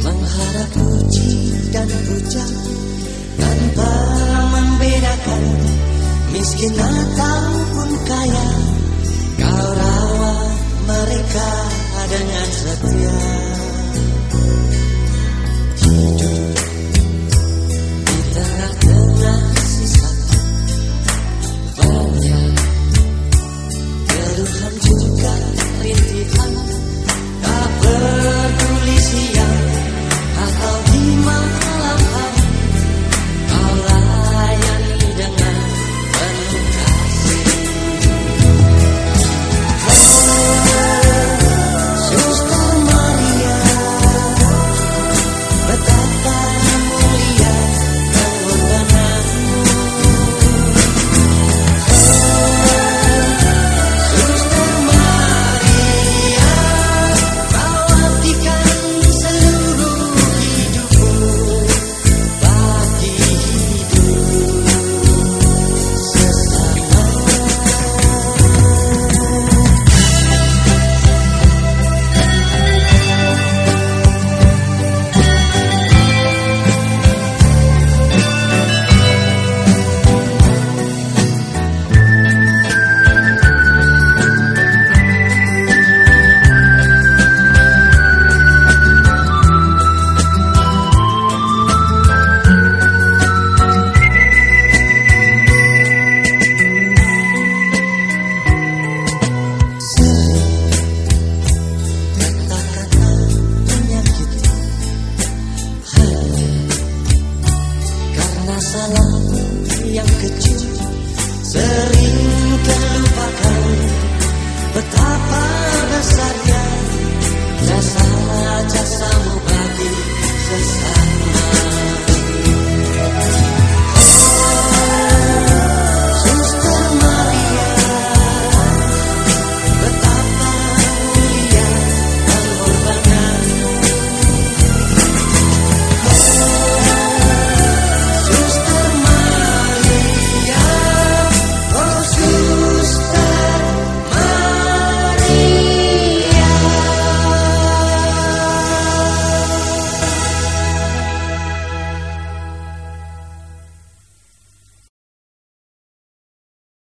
mengharap puji dan hujan, tanpa membedakan miskin ataupun kaya. Kau rawat mereka dengan setia.